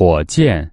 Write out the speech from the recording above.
火箭